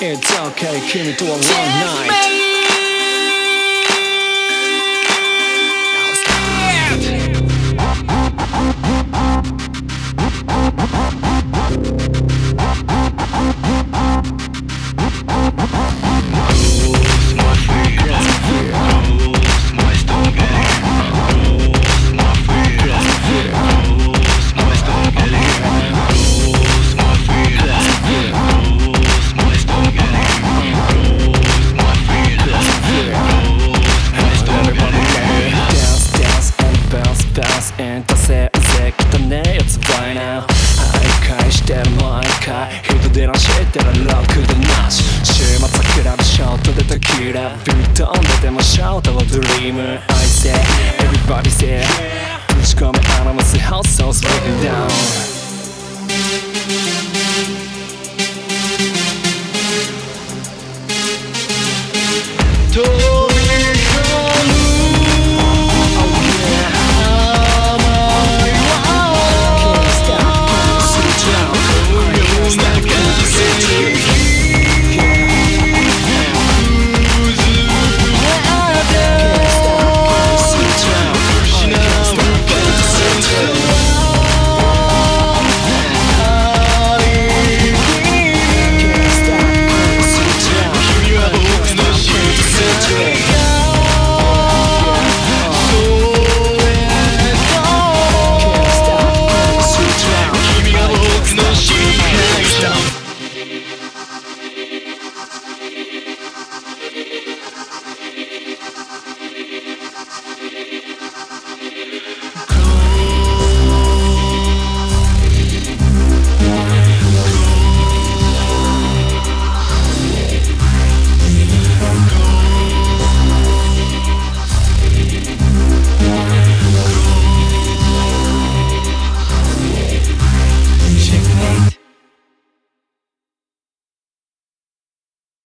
It's okay, Kimi to a long night. 徘徊してる毎回人でなしってるロックでなし週末はクラブショートでテキーラビートンででもショートはドリーム。I say everybody say 打ち込めアナマスハウスをスピークダウン Jump.